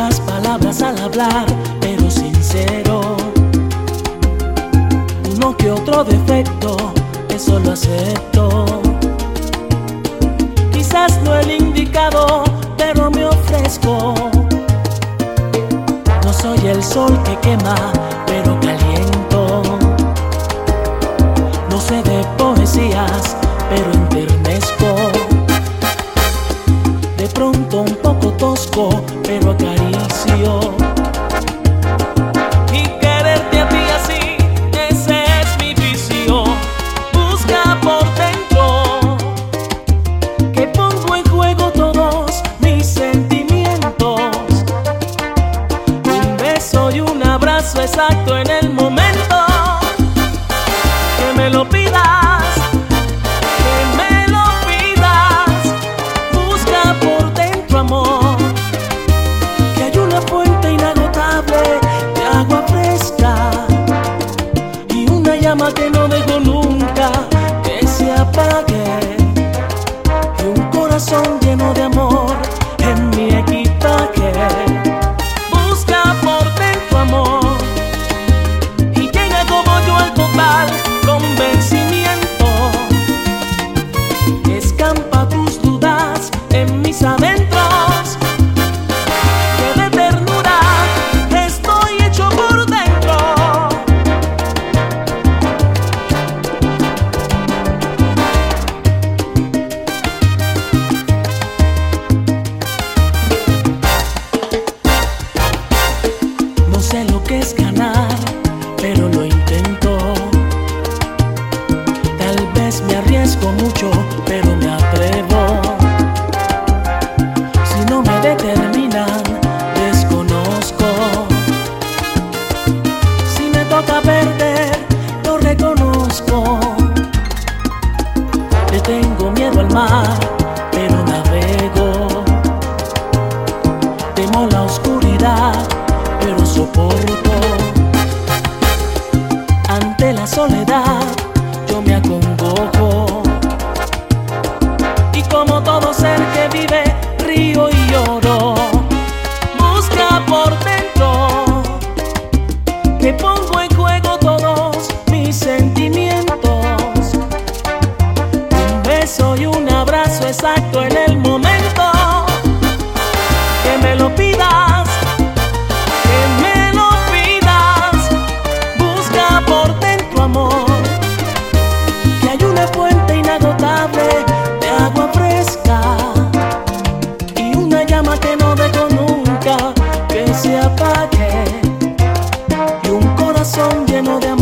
pocas palabras al hablar, pero sincero. Uno que otro defecto, eso lo acepto. Quizás no el indicado, pero me ofrezco. No soy el sol que quema llama que no dejo nunca que se apague. Y un corazón lleno de amor. quieres ganar, pero lo intento. Tal vez me arriesgo mucho, pero me atrevo. Si no me determinan, desconozco. Si me toca perder, lo reconozco. Le tengo miedo al mar, pero navego. Temo la oscuridad pero soporto de la soledad, yo me acongojo. corazón lleno de amor.